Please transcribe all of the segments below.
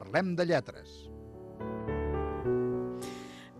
Parlem de lletres.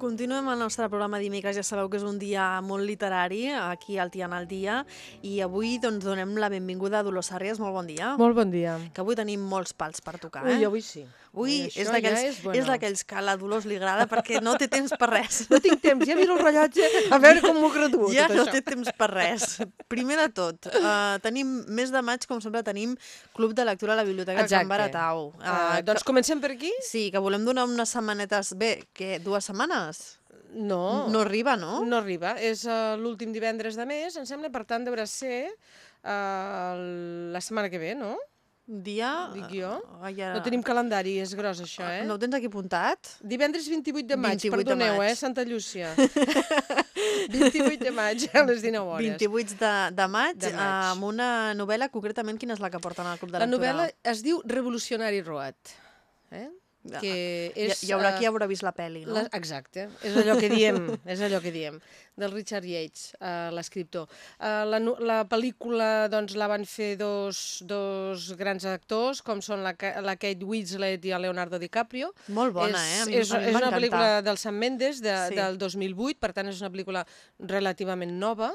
Continuem el nostre programa dimecres, ja sabeu que és un dia molt literari, aquí al Tiana al Dia, i avui doncs, donem la benvinguda a Dolors Àrries, molt bon dia. Molt bon dia. Que avui tenim molts pals per tocar, Ui, eh? avui sí. Ui, és d'aquells ja és bueno. és d'aquells que a la Dolors li agrada perquè no té temps per res. No tinc temps, ja miro el rellotge a veure com m'ho graduo, Ja no això. té temps per res. Primer de tot, uh, tenim mes de maig, com sempre, tenim Club de Lectura a la Biblioteca Exacte. Can Baratau. Uh, doncs comencem per aquí? Sí, que volem donar unes setmanetes... Bé, que dues setmanes? No. No arriba, no? No arriba. És uh, l'últim divendres de mes, em sembla, per tant, deurà ser uh, la setmana que ve, no? Dia... Dic jo. Ah, ja... No tenim calendari, és gros això, eh? No ho tens aquí apuntat? Divendres 28 de maig, 28 de perdoneu, maig. eh, Santa Llúcia. 28 de maig, a les 19 hores. 28 de, de maig, De maig. eh, amb una novel·la, concretament, quina és la que porten al Club de La Lectura? novel·la es diu Revolucionari Road. Eh? Que Hi, és, hi haurà eh, qui haurà vist la pel·li, no? La, exacte, és allò que diem, és allò que diem, del Richard Yates, uh, l'escriptor. Uh, la, la pel·lícula doncs, la van fer dos, dos grans actors, com són la, la Kate Winslet i el Leonardo DiCaprio. Molt bona, és, eh? És, és una pel·lícula del Sam Mendes de, sí. del 2008, per tant és una pel·lícula relativament nova,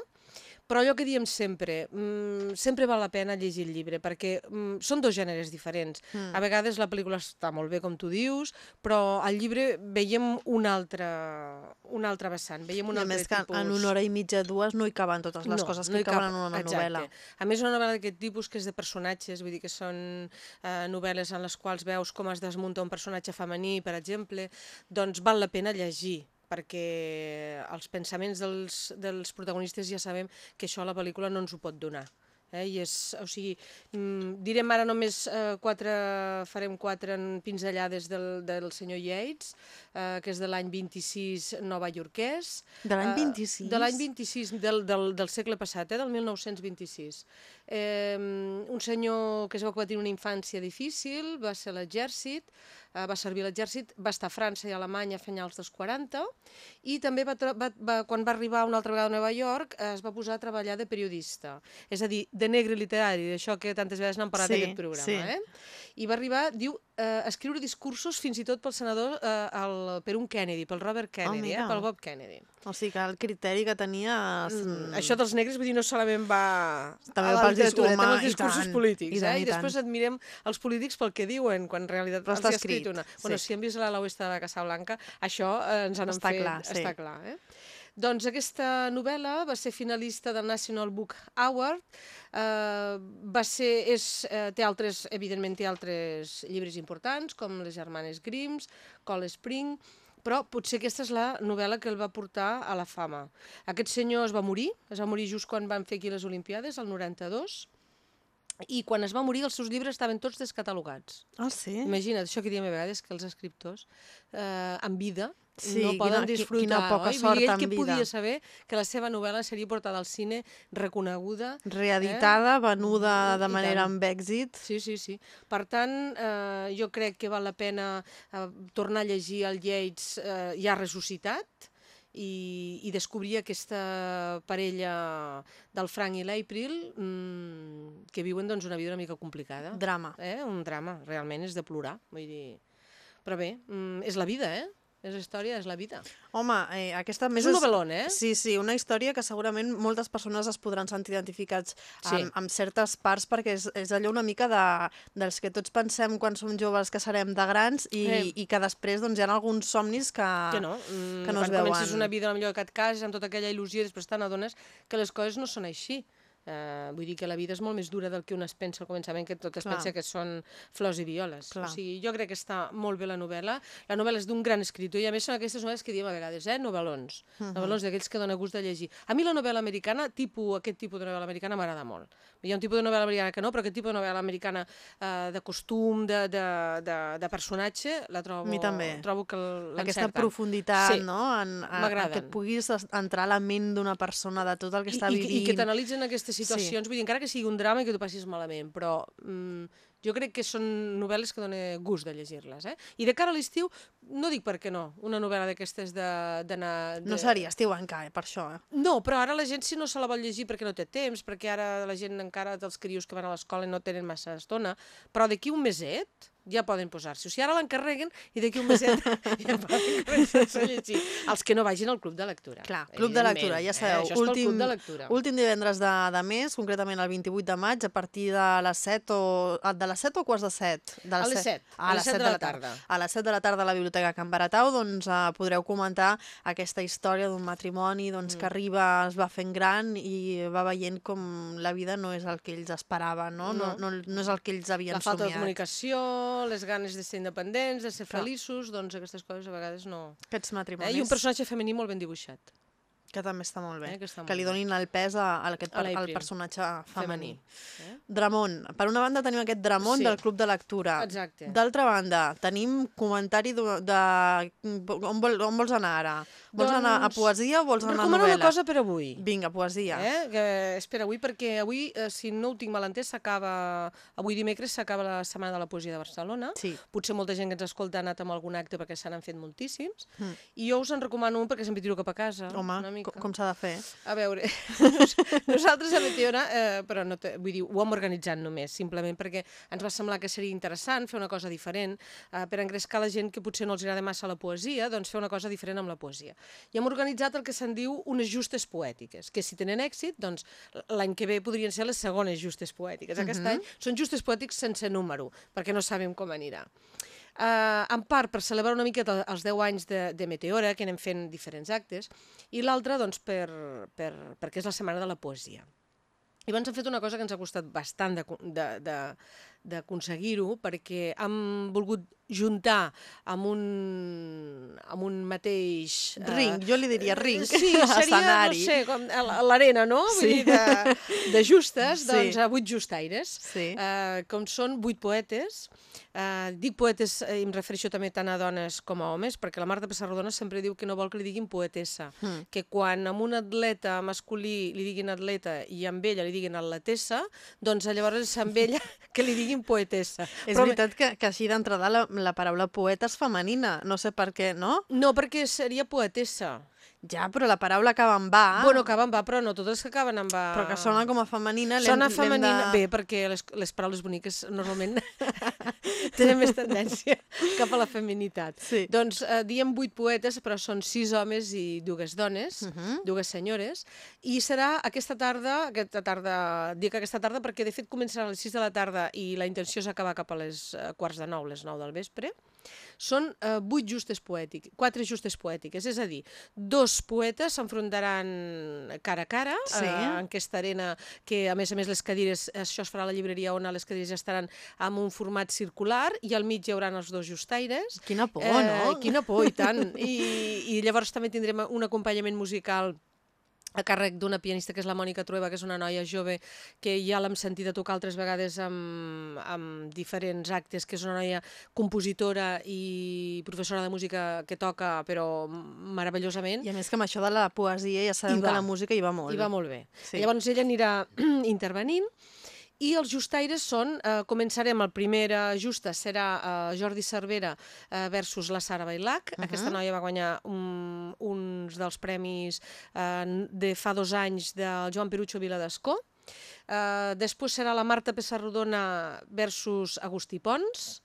però allò que diem sempre, mm, sempre val la pena llegir el llibre, perquè mm, són dos gèneres diferents. Mm. A vegades la pel·lícula està molt bé, com tu dius, però al llibre veiem un altre, un altre vessant, veiem un I a altre més que tipus... en una hora i mitja, dues, no hi caben totes les coses que hi hi caben en una exacte. novel·la. A més, una novel·la d'aquest tipus que és de personatges, vull dir que són eh, novel·les en les quals veus com es desmunta un personatge femení, per exemple, doncs val la pena llegir perquè els pensaments dels, dels protagonistes ja sabem que això a la pel·lícula no ens ho pot donar. Eh? I és, o sigui, mm, direm ara només eh, quatre, farem quatre en pinzellades del, del senyor Yates, eh, que és de l'any 26 nova iorquès. De l'any Eh, 26? De l'any 26, del, del, del segle passat, eh, del 1926. Eh, un senyor que es va patir una infància difícil, va ser l'exèrcit, eh, va servir l'exèrcit, va estar a França i a Alemanya a finals dels 40, i també va, va, va, quan va arribar una altra vegada a Nova York eh, es va posar a treballar de periodista, és a dir, de negre literari, d'això que tantes vegades n'han parlat Sí, d'aquest programa. sí. Eh? I va arribar, diu, eh, escriure discursos fins i tot pel senador, eh, el, per un Kennedy, pel Robert Kennedy, eh, mira. pel Bob Kennedy. O sigui que el criteri que tenia... Mm. Això dels negres, vull dir, no solament va També a la literatura, també home, els i discursos tant, polítics. i tant, eh? i I després tant. admirem els polítics pel que diuen, quan en realitat Però els està ha escrit escrit, una. sí. Bueno, si hem vist l'ala oesta de la Casa Blanca, això eh, ens han Està fet... clar, sí. Està clar, eh? Doncs aquesta novel·la va ser finalista del National Book Award, eh, va ser, és, eh, té altres, evidentment té altres llibres importants, com Les germanes Grimms, Cold Spring, però potser aquesta és la novel·la que el va portar a la fama. Aquest senyor es va morir, es va morir just quan van fer aquí les Olimpiades, el 92, i quan es va morir els seus llibres estaven tots descatalogats. Ah, sí? Imagina't, això que diem a vegades, que els escriptors eh, en vida Sí, no quina- poden qui- disfrutar, quina poca oi? Vull sort dir, ell que vida. podia saber que la seva novel·la seria portada al cine, reconeguda, Reeditada, venuda de I manera tant. amb èxit. Sí, sí, sí. Per tant, eh, jo crec que val la pena eh, tornar a llegir el Yates eh, ja ressuscitat i, i descobrir aquesta parella del Frank i l'April mm, que viuen doncs, una vida una mica complicada. Drama. Eh? Un drama, realment, és de plorar. Vull dir... Però bé, mm, és la vida, eh? És la història, és la vida. Home, eh, aquesta més És un novel·lón, eh? Sí, sí, una història que segurament moltes persones es podran sentir identificats Sí. amb, amb certes parts perquè és, és allò una mica de, dels que tots pensem quan som joves que serem de grans i, Eh. i que després doncs, hi ha alguns somnis que, que no, mm, que no es quan comences veuen. una vida millor que et cases amb tota aquella il·lusió i després te n'adones que les coses no són així. Uh, vull dir que la vida és molt més dura del que un es pensa al començament, que tot es Clar. pensa que són flors i violes. Clar. O sigui, jo crec que està molt bé la novel·la. La novel·la és d'un gran escriptor i a més són aquestes novel·les que diem a vegades, eh? novel·lons. Uh Mhm. -huh. Novel·lons d'aquells que dona gust de llegir. A mi la novel·la americana, tipus, aquest tipus de novel·la americana m'agrada molt. Hi ha un tipus de novel·la americana que no, però aquest tipus de novel·la americana uh, de costum, de, de, de, de personatge, la trobo, mi també. trobo que aquesta profunditat, Sí. no? En, en, en que et puguis entrar a la ment d'una persona, de tot el que està I, vivint. I, i que t'analitzen aquestes situacions, sí. vull dir, encara que sigui un drama i que tu passis malament, però mm, jo crec que són novel·les que dona gust de llegir-les. Eh? I de cara a l'estiu, no dic per què no, una novel·la d'aquestes de- d'anar... No de- seria estiu encara, per això. Eh? No, però ara la gent si no se la vol llegir perquè no té temps, perquè ara la gent encara dels crios que van a l'escola no tenen massa estona, però d'aquí un meset ja poden posar-s'hi. O sigui, ara l'encarreguen i d'aquí un meset ja poden començar a llegir. Els que no vagin al club de lectura. Clar, club de lectura, ja eh? sabeu. És pel club de lectura. últim divendres de, de mes, concretament el 28 de maig, a partir de les 7 o... ah, De les 7 o quarts de 7? De A les set, a les set de la tarda. A les 7 de la tarda a la Biblioteca Can Baratau doncs, eh, podreu comentar aquesta història d'un matrimoni doncs, Mm. que arriba, es va fent gran i va veient com la vida no és el que ells esperaven, no? No, no, No. no és el que ells havien La falta de somiat. comunicació, les ganes de ser independents, de ser Clar. feliços, doncs aquestes coses a vegades no... Aquests Eh? matrimonis, I un personatge femení molt ben dibuixat. que també està molt bé. Eh, que està que li donin el pes a, a aquest, A al personatge femení. Eh? Dramont. Per una banda tenim aquest Dramont Sí. del Club de Lectura. Exacte. D'altra banda, tenim comentari de, de... On, vol, on vols anar ara? Vols anar a Doncs, poesia o vols anar a Recomano novel·la? una cosa per avui. Vinga, poesia. Eh? Que és per avui, perquè avui, eh, si no ho tinc mal entès, s'acaba... Avui dimecres s'acaba la Setmana de la Poesia de Barcelona. Sí. Potser molta gent que ens escolta ha anat amb algun acte perquè se n'han fet moltíssims. Mm. I jo us en recomano un perquè sempre tiro cap a casa. Home, una mica. com, s'ha de fer? A veure, nos- nosaltres a Meteora, eh, però no te, vull dir, ho hem organitzat només, simplement perquè ens va semblar que seria interessant fer una cosa diferent, eh, per engrescar la gent que potser no els agrada massa la poesia, doncs fer una cosa diferent amb la poesia. I hem organitzat el que se'n diu unes justes poètiques, que si tenen èxit, doncs l'any que ve podrien ser les segones justes poètiques. Aquest Mhm. any són justes poètics sense número, perquè no sabem com anirà. Uh, en part per celebrar una miqueta els 10 anys de, de Meteora, que anem fent diferents actes, i l'altra doncs, per, per, perquè és la Setmana de la Poesia. I abans hem fet una cosa que ens ha costat bastant de- de- de- d'aconseguir-ho, perquè hem volgut juntar amb un, amb un mateix... eh, Ring, jo li diria ring. Sí, seria, Escenari. no sé, com l'arena, no? Vull Sí. dir, de, de justes, Sí. doncs a vuit justaires. Sí. Eh, com són vuit poetes, eh, dic poetes eh, i em refereixo també tant a dones com a homes, perquè la Marta Pessarrodona sempre diu que no vol que li diguin poetessa, Mm. que quan a un atleta masculí li diguin atleta i amb ella li diguin atletessa, doncs llavors amb ella que li diguin poetessa. És Però- veritat que, que així d'entrada la, la paraula poeta és femenina. No sé per què, no? No, perquè seria poetessa. Ja, però la paraula acaba en va. Bueno, acaba amb va, però no totes que acaben amb va. Però que sona com a femenina. Sona femenina, de... bé, perquè les, les paraules boniques normalment tenen més tendència cap a la feminitat. Sí. Doncs eh, diem vuit poetes, però són sis homes i dues dones, uh Mhm. -huh. dues senyores, i serà aquesta tarda, aquesta tarda, dic aquesta tarda perquè de fet començarà a les 6 de la tarda i la intenció és acabar cap a les eh, quarts de nou, les 9 del vespre, són eh, vuit justes poètiques, quatre justes poètiques, és a dir, dos poetes s'enfrontaran cara a cara Sí. eh, en aquesta arena que, a més a més, les cadires, això es farà a la llibreria on les cadires estaran amb un format circular i al mig hi haurà els dos justaires. Quina por, no? Quina por, i tant. I, I llavors també tindrem un acompanyament musical a càrrec d'una pianista que és la Mònica Trueba, que és una noia jove que ja l'hem sentit a tocar altres vegades amb, amb diferents actes, que és una noia compositora i professora de música que toca, però meravellosament. I a més que amb això de la poesia ja sabem Hi que la música hi va molt. I va molt bé. Sí. Llavors ella anirà intervenint i els justaires són, eh, començarem, el primer justa serà eh, Jordi Cervera eh, versus la Sara Bailac. Uh -huh. Aquesta noia va guanyar un, uns dels premis eh, de fa dos anys del Joan Perucho Viladescó. Eh, després serà la Marta Pessarrodona versus Agustí Pons,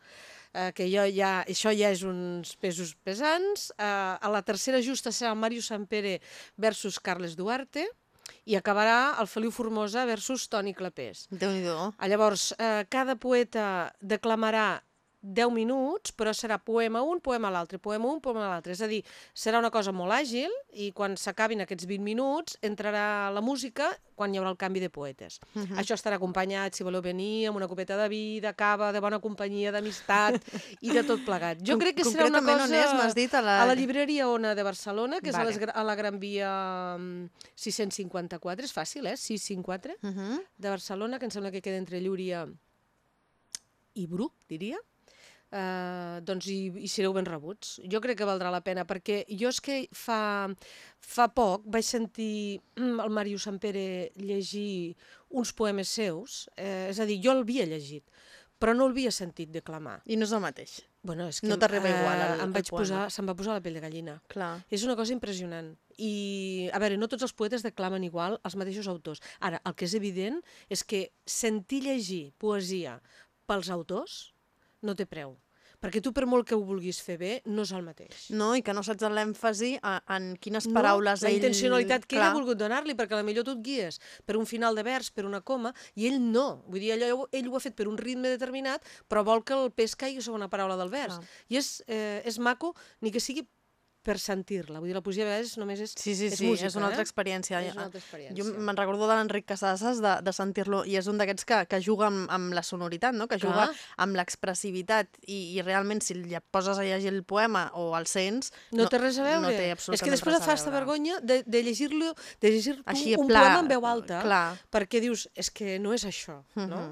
eh, que jo ja, això ja és uns pesos pesants. Eh, a la tercera justa serà el Mario Sampere versus Carles Duarte i acabarà el Feliu Formosa versus Toni Clapés. Déu-n'hi-do. Ah, Llavors, eh, cada poeta declamarà 10 minuts, però serà poema un, poema l'altre, poema un, poema l'altre. És a dir, serà una cosa molt àgil i quan s'acabin aquests 20 minuts entrarà la música quan hi haurà el canvi de poetes. Uh -huh. Això estarà acompanyat, si voleu venir, amb una copeta de vi, de cava, de bona companyia, d'amistat i de tot plegat. Jo crec que serà una cosa... on és, m'has dit, a la- a la llibreria Ona de Barcelona, que és a, Vale. les, a la Gran Via mm, 654. És fàcil, eh? 654 Uh -huh. de Barcelona, que em sembla que queda entre Llúria i Bruc, diria. Uh, doncs hi, hi sereu ben rebuts. Jo crec que valdrà la pena, perquè jo és que fa, fa poc vaig sentir mm, el Màrius Sampere llegir uns poemes seus, eh, és a dir, jo el havia llegit, però no el havia sentit declamar. I no és el mateix. Bueno, és que No t'arriba igual el- em el vaig posar, se'm va posar la pell de gallina. Clar. És una cosa impressionant. I, a veure, no tots els poetes declamen igual els mateixos autors. Ara, el que és evident és que sentir llegir poesia pels autors no té preu. Perquè tu, per molt que ho vulguis fer bé, no és el mateix. No, i que no saps l'èmfasi en quines No, paraules la ell... intencionalitat que ell Clar. ha volgut donar-li, perquè a la millor tu et guies per un final de vers, per una coma, i ell no. Vull dir, allò, ell ho ha fet per un ritme determinat, però vol que el pes caigui sobre una paraula del vers. Clar. I és, eh, és maco, ni que sigui per sentir-la. Vull dir, la poesia a vegades només és, Sí, sí, és sí, música, és una altra eh? experiència. És una altra experiència. Jo me'n recordo de l'Enric Casasses de, de sentir-lo, i és un d'aquests que, que juga amb, amb la sonoritat, no? que juga Clar. amb l'expressivitat, i, i realment si et poses a llegir el poema o el sents... No, té res a veure. No té és que després et fa esta vergonya de, de llegir-lo, de llegir Així, un, un pla, poema en veu alta, clar. perquè dius, és que no és això, no?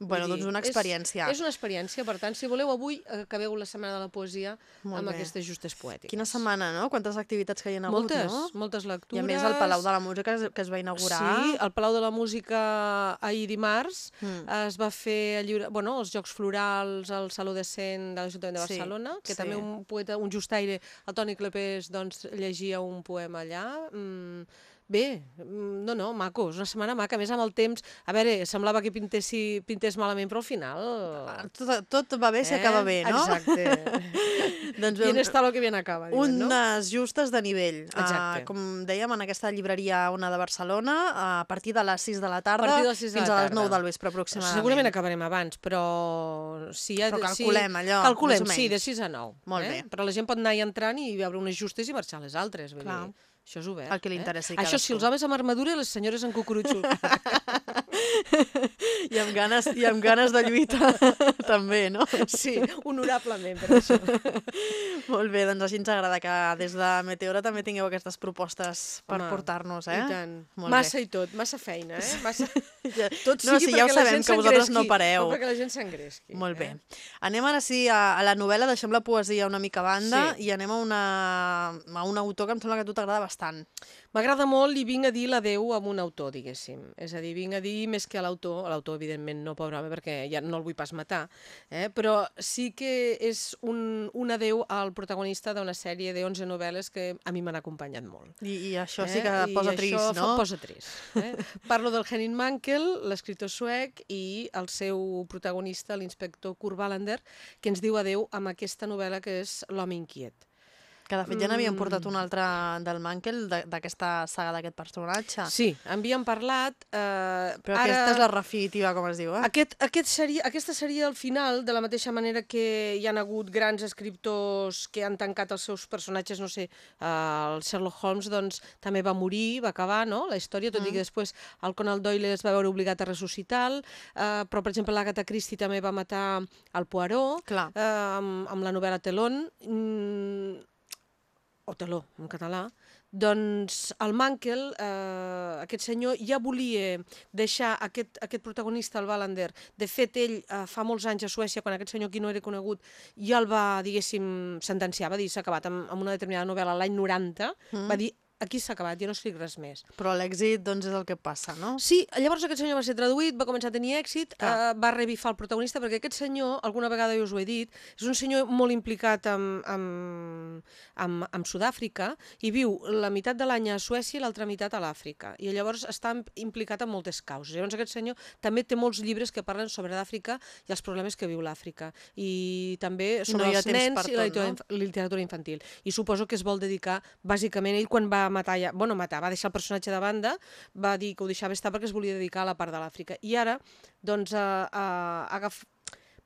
Bueno, doncs una és- experiència. És, una experiència, per tant, si voleu, avui acabeu la Setmana de la Poesia Molt amb bé. aquestes justes poètiques. Quina setmana, no? Quantes activitats que hi ha hagut, Moltes, no? moltes I lectures. a més el Palau de la Música es- que es va inaugurar. Sí, el Palau de la Música ahir dimarts Mm. es va fer lliure, bueno, els Jocs Florals al Saló de Cent de l'Ajuntament de Sí, Barcelona, que sí. també un poeta, un justaire, el Toni Clepés, doncs, llegia un poema allà. Mm, bé, mm, no, no, maco, és una setmana maca. A més, amb el temps, a veure, semblava que pintessi, pintés malament, però al final... Ah, Tot, tot va bé si acaba bé, no? Exacte. doncs Bien bé, està lo que bien acaba, diuen, no? unes justes de nivell. Exacte. Uh, com dèiem, en aquesta llibreria Ona de Barcelona, a partir de les 6 de la tarda partir de les sis de fins la a les tarda. 9 del vespre aproximadament. Segurament acabarem abans, però... Si ja, Però calculem sí, allò, Calculem, sí, de menys. 6 a 9. Molt eh? bé. Però la gent pot anar i entrant i veure unes justes i marxar les altres. Vull Clar. dir, això és obert. El que li eh? interessi a Això cadascú. els homes amb armadura i les senyores en cucurutxo. I amb ganes, i amb ganes de lluita també, no? sí, honorablement per això. Molt bé, doncs així ens agrada que des de Meteora també tingueu aquestes propostes per portar-nos, eh? I tant. Molt massa i tot, massa feina, eh? Massa... Ja- Tot no, sigui sí, ja ho sabem, que vosaltres no pareu. perquè la gent s'engresqui. Molt bé. Eh? Anem ara sí a, a la novel·la, deixem la poesia una mica a banda Sí. i anem a, una, a un autor que em sembla que a tu t'agrada bastant. M'agrada molt i vinc a dir l'adeu amb un autor, diguéssim. És a dir, vinc a dir més que a l'autor, l'autor evidentment no, pobre home, perquè ja no el vull pas matar, eh? però sí que és un, un adeu al protagonista d'una sèrie de 11 novel·les que a mi m'han acompanyat molt. I, i això sí eh? que I posa això trist, no? posa trist. Eh? Parlo del Henning Mankell, l'escriptor suec, i el seu protagonista, l'inspector Kurt Wallander, que ens diu adeu amb aquesta novel·la que és L'home inquiet. Que de fet ja n'havíem Mm. portat una altra del Mankel, d'aquesta saga d'aquest personatge. Sí, havíem parlat... Eh, Però ara... aquesta és la definitiva, com es diu, eh? Aquest, aquest seria, aquesta seria el final, de la mateixa manera que hi han hagut grans escriptors que han tancat els seus personatges, no sé, eh, el Sherlock Holmes doncs, també va morir, va acabar no? la història, tot mm. i que després el Conan Doyle es va veure obligat a ressuscitar, eh, però per exemple l'Agatha Christie també va matar el Poirot, Clar. eh, amb, amb la novel·la Telón, mm, o en català, doncs el Mankel, eh, aquest senyor, ja volia deixar aquest, aquest protagonista, el Wallander. De fet, ell eh, fa molts anys a Suècia, quan aquest senyor aquí no era conegut, ja el va, diguéssim, sentenciar, va dir s'ha acabat amb, amb una determinada novel·la l'any 90, mm. va dir aquí s'ha acabat, jo no escric res més. Però l'èxit, doncs, és el que passa, no? Sí, llavors aquest senyor va ser traduït, va començar a tenir èxit, Clar. eh, va revifar el protagonista, perquè aquest senyor, alguna vegada jo us ho he dit, és un senyor molt implicat amb, amb, amb, amb Sud-àfrica i viu la meitat de l'any a Suècia i l'altra meitat a l'Àfrica. I llavors està im- implicat en moltes causes. Llavors aquest senyor també té molts llibres que parlen sobre l'Àfrica i els problemes que viu l'Àfrica. I també No sobre ha els nens per i la tot, no? literatura, literatura infantil. I suposo que es vol dedicar, bàsicament, ell quan va matar, ja, bueno, matar, va deixar el personatge de banda, va dir que ho deixava estar perquè es volia dedicar a la part de l'Àfrica. I ara, doncs, eh, eh, agaf...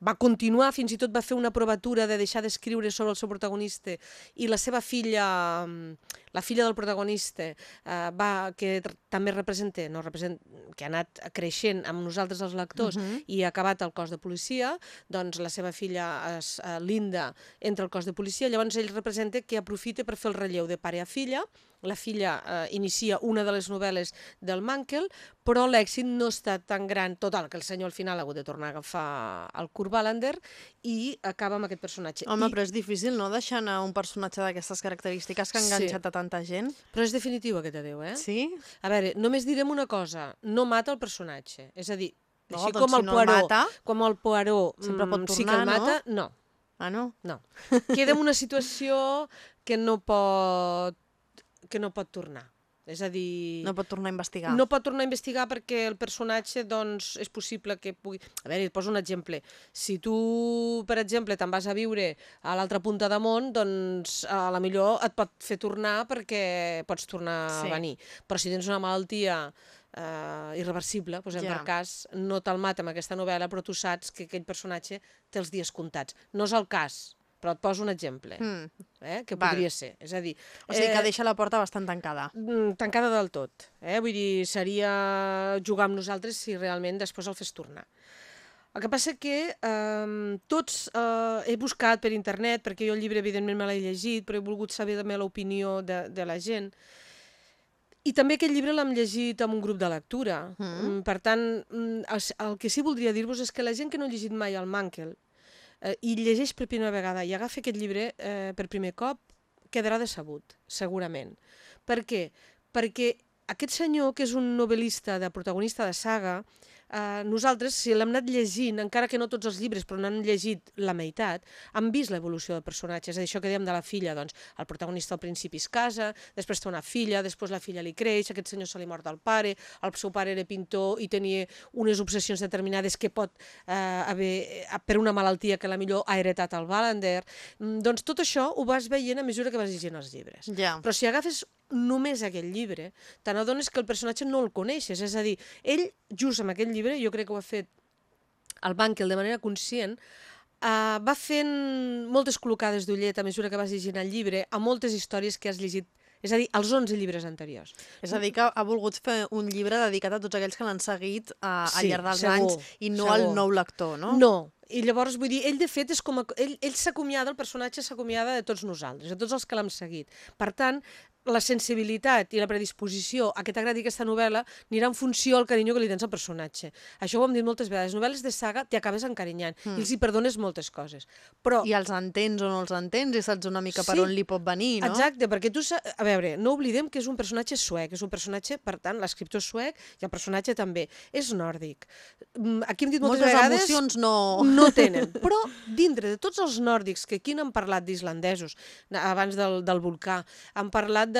va continuar, fins i tot va fer una provatura de deixar d'escriure sobre el seu protagonista i la seva filla, mm, la filla del protagonista, eh, va, que també representa, no representa, que ha anat creixent amb nosaltres els lectors uh -huh. i ha acabat al cos de policia, doncs la seva filla, és, eh, Linda, entra al cos de policia, llavors ell representa que aprofita per fer el relleu de pare a filla, la filla eh, inicia una de les novel·les del Mankel, però l'èxit no ha estat tan gran, total, que el senyor al final ha hagut de tornar a agafar el Kurt Wallander i acaba amb aquest personatge. Home, I, però és difícil, no?, deixar anar un personatge d'aquestes característiques que ha Sí. enganxat a tanta gent. però és definitiu aquest adeu, eh? Sí? A veure, només direm una cosa, no mata el personatge, és a dir, No, així doncs com si el no el Poirot, mata, com el Poirot sempre pot mm, sí que el tornar, no? mata, no. Ah, no? No. Queda en una situació que no pot, que no pot tornar. És a dir... No pot tornar a investigar. No pot tornar a investigar perquè el personatge, doncs, és possible que pugui... A veure, et poso un exemple. Si tu, per exemple, te'n vas a viure a l'altra punta de món, doncs a la millor et pot fer tornar perquè pots tornar Sí. a venir. Però si tens una malaltia eh, irreversible, posem Ja. per cas, no te'l mata amb aquesta novel·la, però tu saps que aquell personatge té els dies comptats. No és el cas, però et poso un exemple, Mm. eh, que Val. podria ser. És a dir, O sigui que deixa la porta bastant tancada. Mm, tancada del tot. Eh? Vull dir, seria jugar amb nosaltres si realment després el fes tornar. El que passa que eh, tots eh, he buscat per internet, perquè jo el llibre evidentment me l'he llegit, però he volgut saber també l'opinió de, de la gent. I també aquest llibre l'hem llegit amb un grup de lectura. Mm. Mm. Per tant, mm, el, el que sí voldria dir-vos és que la gent que no ha llegit mai el Mankel eh, i llegeix per primera vegada i agafa aquest llibre eh, per primer cop, quedarà decebut, segurament. Per què? Perquè aquest senyor, que és un novel·lista de protagonista de saga, eh, nosaltres, si l'hem anat llegint, encara que no tots els llibres, però n'han llegit la meitat, han vist l'evolució del personatge. És a dir, això que dèiem de la filla, doncs, el protagonista al principi es casa, després té una filla, després la filla li creix, aquest senyor se li mort el pare, el seu pare era pintor i tenia unes obsessions determinades que pot eh, haver, eh, per una malaltia que la millor ha heretat el Wallander. Mm, doncs tot això ho vas veient a mesura que vas llegint els llibres. Ja. Però si agafes només aquest llibre, te n'adones que el personatge no el coneixes. És a dir, ell, just amb aquest llibre, jo crec que ho ha fet el Bankel de manera conscient, uh, va fent moltes col·locades d'ullet a mesura que vas llegint el llibre a moltes històries que has llegit, és a dir, als 11 llibres anteriors. És a dir, que ha volgut fer un llibre dedicat a tots aquells que l'han seguit uh, al Sí, llarg dels segur, anys i no al segur. nou lector, no? No, i llavors, vull dir, ell de fet és com... A, ell ell s'acomiada, el personatge s'acomiada de tots nosaltres, de tots els que l'hem seguit. Per tant, la sensibilitat i la predisposició a que t'agradi aquesta novel·la anirà en funció al carinyo que li tens al personatge. Això ho hem dit moltes vegades. Les novel·les de saga t'hi acabes encarinyant mm. i els hi perdones moltes coses. Però I els entens o no els entens i saps una mica per Sí, on li pot venir, no? Exacte, perquè tu... sa- A veure, no oblidem que és un personatge suec, és un personatge, per tant, l'escriptor suec i el personatge també. És nòrdic. Mm, Aquí hem dit moltes, Moltes vegades... emocions no... No tenen. Però dintre de tots els nòrdics, que aquí n'han parlat d'islandesos, abans del, del volcà, han parlat de,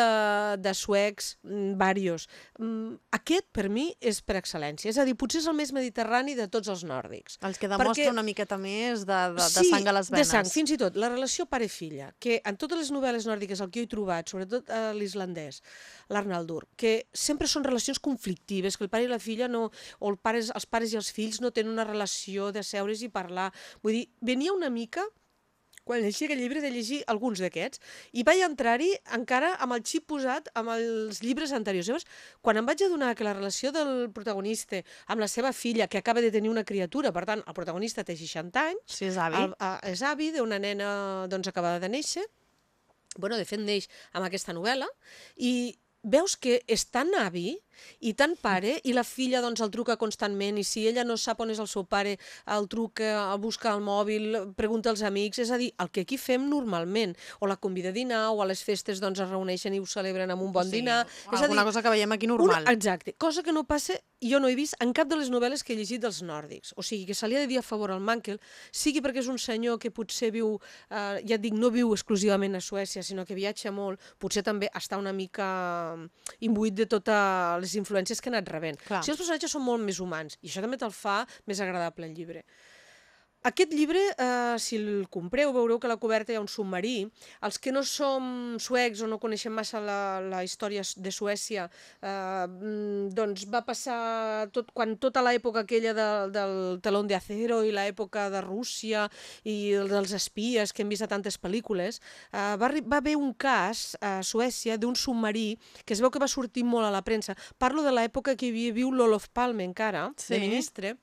de suecs, mm, varios, mm, aquest per mi és per excel·lència. És a dir, potser és el més mediterrani de tots els nòrdics. Els que demostra Perquè- una miqueta més de, de, de sang a les venes. de sang, fins i tot la relació pare-filla, que en totes les novel·les nòrdiques el que he trobat, sobretot a l'islandès, l'Arnaldur, que sempre són relacions conflictives, que el pare i la filla no, o el pares, els pares i els fills no tenen una relació de seure's i parlar. Vull dir, venia una mica quan llegia aquest llibre de llegir alguns d'aquests i vaig entrar-hi encara amb el xip posat amb els llibres anteriors. Llavors, quan em vaig adonar que la relació del protagonista amb la seva filla, que acaba de tenir una criatura, per tant, el protagonista té 60 anys, Si és avi. el, a, és avi d'una nena doncs, acabada de néixer, bueno, de fet neix amb aquesta novel·la, i veus que és tan avi i tan pare, i la filla doncs el truca constantment, i si ella no sap on és el seu pare, el truca, el busca al mòbil, pregunta als amics, és a dir, el que aquí fem normalment, o la convida a dinar, o a les festes doncs es reuneixen i ho celebren amb un bon Sí, dinar. És a alguna dir, cosa que veiem aquí normal. una, exacte, cosa que no passa, jo no he vist en cap de les novel·les que he llegit dels nòrdics. O sigui, que se li ha de dir a favor al Mankel, sigui perquè és un senyor que potser viu, eh, ja et dic, no viu exclusivament a Suècia, sinó que viatja molt, potser també està una mica imbuït de totes les influències que ha anat rebent. Clar. Si els personatges són molt més humans, i això també te'l fa més agradable el llibre. Aquest llibre, eh, si el compreu, veureu que a la coberta hi ha un submarí. Els que no som suecs o no coneixem massa la, la història de Suècia, eh, mm, doncs va passar tot, quan tota l'època aquella de, del telón de acero i l'època de Rússia i el dels espies que hem vist a tantes pel·lícules, eh, va, va haver un cas a Suècia d'un submarí que es veu que va sortir molt a la premsa. Parlo de l'època que hi havia viu l'Olof Palme encara, Sí. de ministre,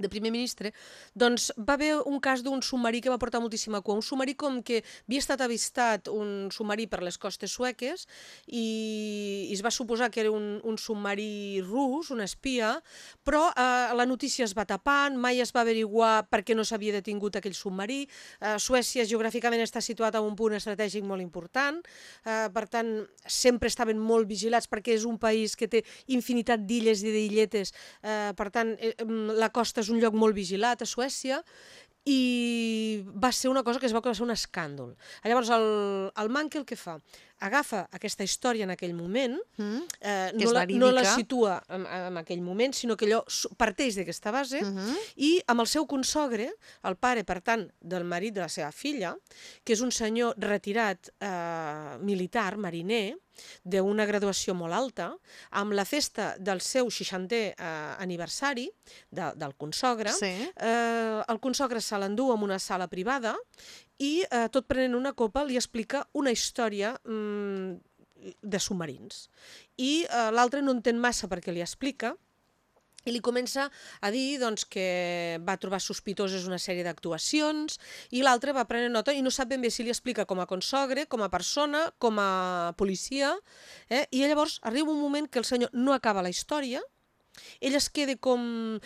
de primer ministre, doncs va haver un cas d'un submarí que va portar moltíssima cua. Un submarí com que havia estat avistat un submarí per les costes sueques i, i es va suposar que era un, un submarí rus, un espia, però eh, la notícia es va tapant, mai es va averiguar per què no s'havia detingut aquell submarí. Eh, Suècia geogràficament està situat en un punt estratègic molt important, eh, per tant, sempre estaven molt vigilats perquè és un país que té infinitat d'illes i d'illetes, eh, per tant, eh, em, la costa és un lloc molt vigilat a Suècia, i va ser una cosa que es veu que va ser un escàndol. Llavors, el, el Mankel què fa? Agafa aquesta història en aquell moment, Mm? eh, no, la, no la situa en, en aquell moment, sinó que allò parteix d'aquesta base, Mm -hmm. i amb el seu consogre, el pare, per tant, del marit de la seva filla, que és un senyor retirat eh, militar, mariner, d'una graduació molt alta, amb la festa del seu 60è eh, aniversari de, del consogre, Sí. eh, el consogre se l'endú en una sala privada i eh, tot prenent una copa li explica una història mm, de submarins. I eh, l'altre no entén massa perquè li explica, i li comença a dir doncs, que va trobar sospitoses una sèrie d'actuacions i l'altre va prenent nota i no sap ben bé si li explica com a consogre, com a persona, com a policia, eh? i llavors arriba un moment que el senyor no acaba la història, ell es queda com...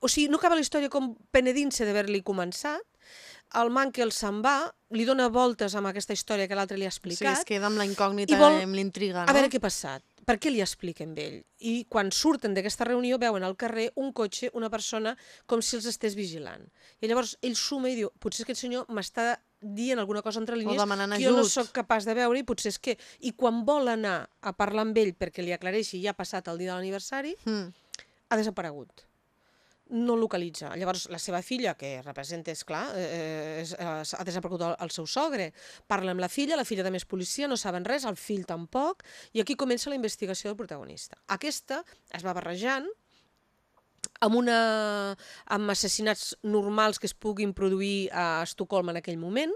O sigui, no acaba la història com penedint-se d'haver-li començat, el Mankel se'n va, li dona voltes amb aquesta història que l'altre li ha explicat, es queda amb la incògnita, I vol- amb l'intriga, no? a veure què ha passat, per què li expliquen ell? I quan surten d'aquesta reunió veuen al carrer un cotxe, una persona, com si els estés vigilant. I llavors ell suma i diu, potser és que el senyor m'està dient alguna cosa entre línies que jo no sóc capaç de veure i potser és que... I quan vol anar a parlar amb ell perquè li aclareixi ja ha passat el dia de l'aniversari, Mm. ha desaparegut no localitza. Llavors, la seva filla, que representa, és clar, eh, és, eh, ha desaparegut el, el seu sogre, parla amb la filla, la filla també és policia, no saben res, el fill tampoc, i aquí comença la investigació del protagonista. Aquesta es va barrejant amb, una, amb assassinats normals que es puguin produir a Estocolm en aquell moment,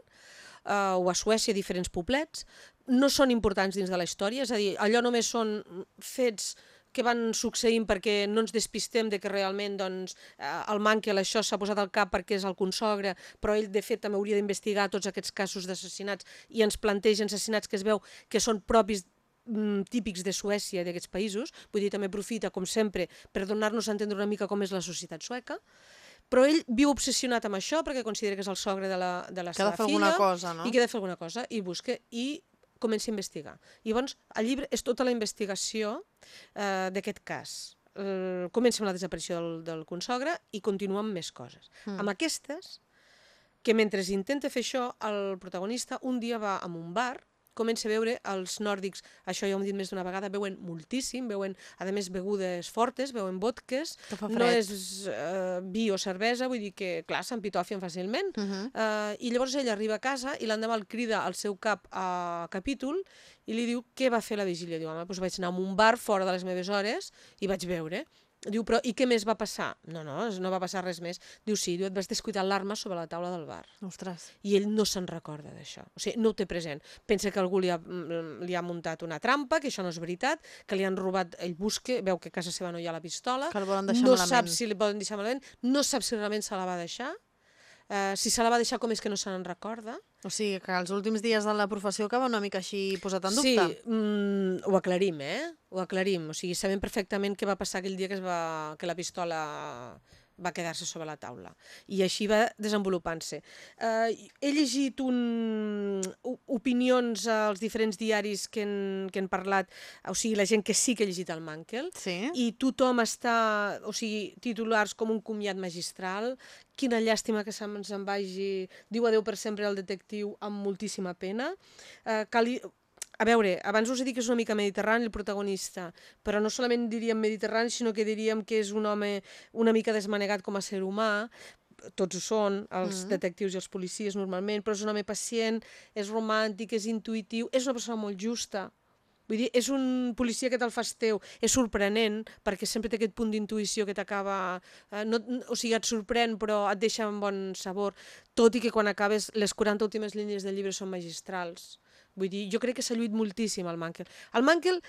eh, o a Suècia, a diferents poblets, no són importants dins de la història, és a dir, allò només són fets que van succeint perquè no ens despistem de que realment doncs, eh, el Mankel això s'ha posat al cap perquè és el consogre, però ell de fet també hauria d'investigar tots aquests casos d'assassinats i ens plantegen assassinats que es veu que són propis mm, típics de Suècia i d'aquests països, vull dir, també aprofita, com sempre, per donar-nos a entendre una mica com és la societat sueca, però ell viu obsessionat amb això perquè considera que és el sogre de la, de la Que seva filla alguna cosa, no? i que ha de fer alguna cosa, i busca, i comença a investigar. I llavors, el llibre és tota la investigació eh, d'aquest cas. Eh, comença amb la desaparició del, del consogre i continua amb més coses. Mm. Amb aquestes, que mentre intenta fer això, el protagonista un dia va a un bar, comença a veure els nòrdics, això ja ho hem dit més d'una vegada, veuen moltíssim, veuen, a més, begudes fortes, veuen vodques, fa no és eh, vi o cervesa, vull dir que, clar, s'empitòfien fàcilment. Uh -huh. Uh, I llavors ell arriba a casa i l'endemà el crida al seu cap a capítol i li diu què va fer la vigília. Diu, home, doncs vaig anar a un bar fora de les meves hores i vaig veure. Diu, però i què més va passar? No, no, no va passar res més. Diu, sí, diu, et vas descuidar l'arma sobre la taula del bar. Ostres. I ell no se'n recorda d'això. O sigui, no ho té present. Pensa que algú li ha, mm, li ha muntat una trampa, que això no és veritat, que li han robat, ell busca, veu que a casa seva no hi ha la pistola, Que el volen deixar no malament. sap si li poden deixar malament, no sap si realment se la va deixar, Uh, si se la va deixar com és que no se n'en recorda. O sigui, que els últims dies de la professió acaba una mica així posat en Sí, dubte. mm, ho aclarim, eh? Ho aclarim. O sigui, sabem perfectament què va passar aquell dia que, es va, que la pistola va quedar-se sobre la taula. I així va desenvolupant-se. Uh, he llegit un, opinions als diferents diaris que han, que han parlat, o sigui, la gent que sí que ha llegit el Mankel, Sí? i tothom està, o sigui, titulars com un comiat magistral, quina llàstima que se'ns en vagi, diu adeu per sempre al detectiu amb moltíssima pena. Eh, cal, a veure, abans us he dit que és una mica mediterrani el protagonista, però no solament diríem mediterrani, sinó que diríem que és un home una mica desmanegat com a ser humà, tots ho són, els Mm. detectius i els policies normalment, però és un home pacient, és romàntic, és intuïtiu, és una persona molt justa, Vull dir, és un policia que te'l fas teu, és sorprenent, perquè sempre té aquest punt d'intuïció que t'acaba... Eh, no, o sigui, et sorprèn, però et deixa amb bon sabor, tot i que quan acabes les 40 últimes línies del llibre són magistrals. Vull dir, jo crec que s'ha lluit moltíssim al Mankel. El Mankel,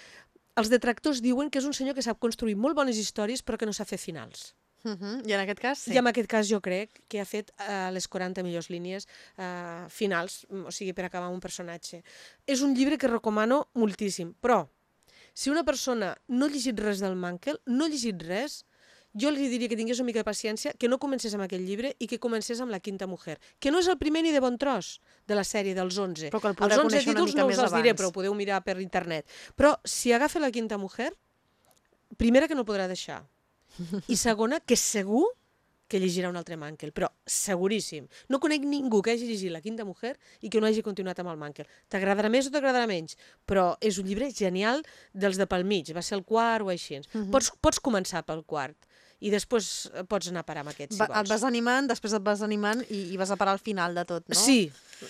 els detractors diuen que és un senyor que sap construir molt bones històries, però que no sap fer finals. Uh -huh. I en aquest cas, sí. I en aquest cas jo crec que ha fet eh, les 40 millors línies eh, finals, mm, o sigui, per acabar un personatge. És un llibre que recomano moltíssim, però si una persona no ha llegit res del Mankel, no ha llegit res, jo li diria que tingués una mica de paciència, que no comencés amb aquell llibre i que comencés amb La quinta mujer, que no és el primer ni de bon tros de la sèrie dels 11. Però que el els 11 conèixer una títols no us els diré, però ho podeu mirar per internet. Però si agafa La quinta mujer, primera que no podrà deixar, i segona, que segur que llegirà un altre Mankel, però seguríssim. No conec ningú que hagi llegit La Quinta Mujer i que no hagi continuat amb el Mankel. T'agradarà més o t'agradarà menys, però és un llibre genial dels de pel mig, va ser el quart o així. Uh -huh. pots, pots començar pel quart i després eh, pots anar a parar amb aquest, si Va, vols. et vas animant, després et vas animant i, i vas a parar al final de tot, no? Sí.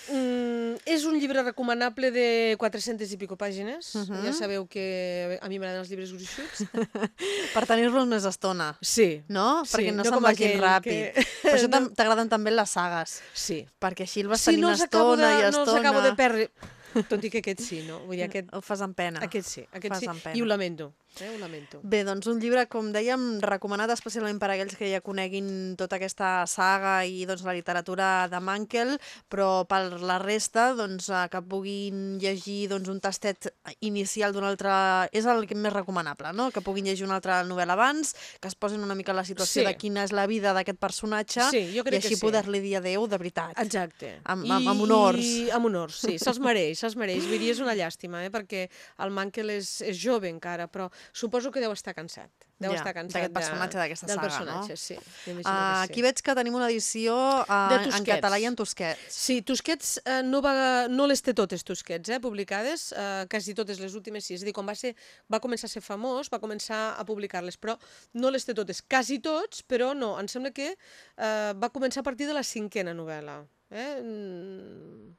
Mm, és un llibre recomanable de 400 i pico pàgines. Uh Mhm. -huh. Ja sabeu que a mi m'agraden els llibres gruixuts. Per tenir-los més estona. Sí. No? Sí, Perquè no, no se'n com vagin aquell ràpid. que- Per això no. t'agraden també les sagues, Sí. perquè així el vas Sí, tenint no acabo de, estona i no estona. els acabo de perdre. Tot i que aquest sí, no? Vull dir, aquest, El fas amb pena. aquest sí, aquest Fas sí. I ho lamento. Eh? Ho lamento. Bé, doncs un llibre, com dèiem, recomanat especialment per a aquells que ja coneguin tota aquesta saga i doncs, la literatura de Mankel, però per la resta, doncs, eh, que puguin llegir doncs, un tastet inicial d'un altre... És el que més recomanable, no? Que puguin llegir una altra novel·la abans, que es posin una mica en la situació Sí. de quina és la vida d'aquest personatge Sí, jo i crec així sí. poder-li dir adeu de veritat. Exacte. Amb- amb- amb honors. I, amb honors, sí. Se'ls mereix, se'ls mereix. Vull dir, és una llàstima, eh? perquè el Mankel és, és jove encara, però suposo que deu estar cansat. Deu Ja, estar cansat d'aquest personatge, d'aquesta saga, personatge, no? sí. Uh, sí. aquí veig que tenim una edició uh, De en Tusquets. català i en tosquets. Sí, Tusquets eh, no, va, no les té totes Tusquets, eh, publicades, eh, quasi totes les últimes sí. És a dir, quan va, ser, va començar a ser famós, va començar a publicar-les, però no les té totes. Quasi tots, però no. Em sembla que eh, va començar a partir de la cinquena novel·la. Eh? Mm,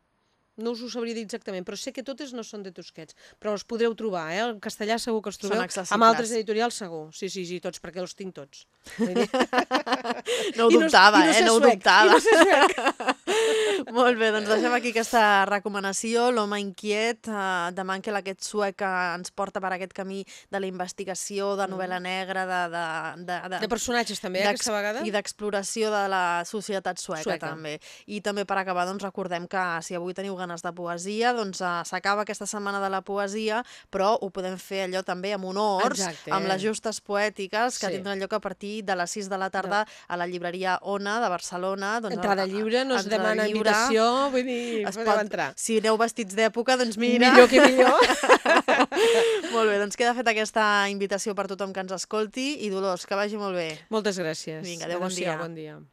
No us ho sabria dir exactament, però sé que totes no són de Tusquets, però els podreu trobar, eh? En castellà segur que els trobeu. Amb altres editorials segur. Sí, sí, sí, tots, perquè els tinc tots. No ho I dubtava, i eh? sé No ho suec, dubtava. No. Molt bé, doncs deixem aquí aquesta recomanació, L'home inquiet, eh, de Mankel, aquest suec que ens porta per aquest camí de la investigació, de novel·la negra, de... De, de, de, De personatges també, eh, aquesta vegada. I d'exploració de la societat sueca, Sueca. també. I també per acabar, doncs recordem que si avui teniu ganes de poesia, doncs eh, s'acaba aquesta setmana de la poesia, però ho podem fer allò també amb honors, Exacte. amb les justes poètiques, que Sí. tindran lloc a partir de les 6 de la tarda a la llibreria Ona de Barcelona. Doncs, Entrada lliure, no es demana lliure. invitació, vull dir, Es podeu pot- entrar. Si aneu vestits d'època, doncs mira... Millor que millor. molt bé, doncs queda feta aquesta invitació per tothom que ens escolti i Dolors, que vagi molt bé. Moltes gràcies. Vinga, adéu, bon dia. Bon dia.